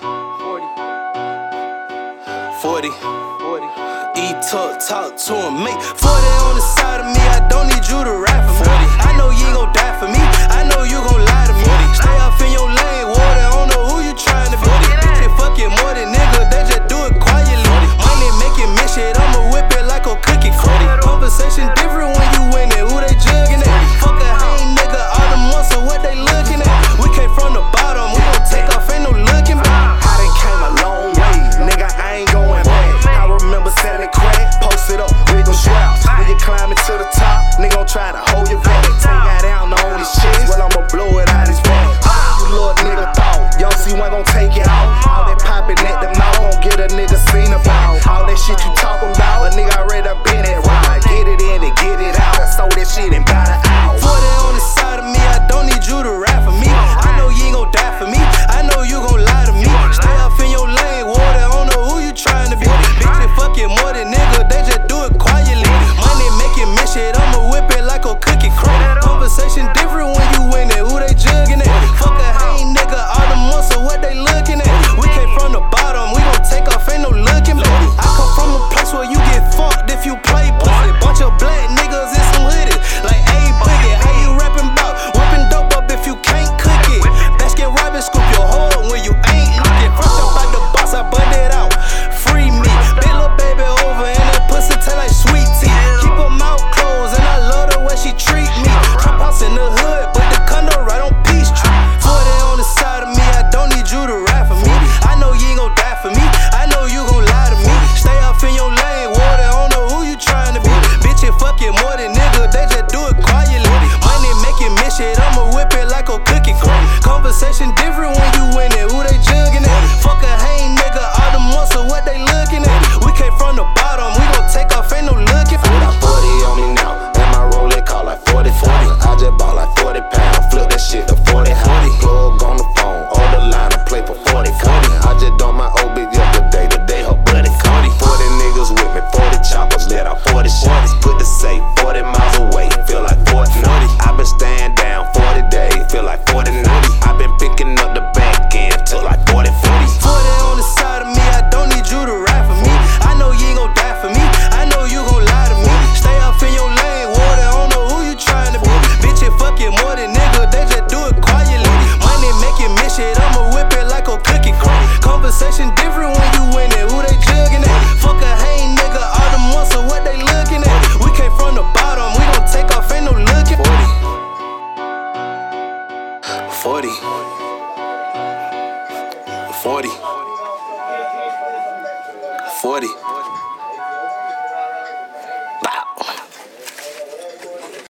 40. 40. 40. E talk, talk to him, mate. 40 on the side of me, I don't need you to Conversation different 40. 40. 40.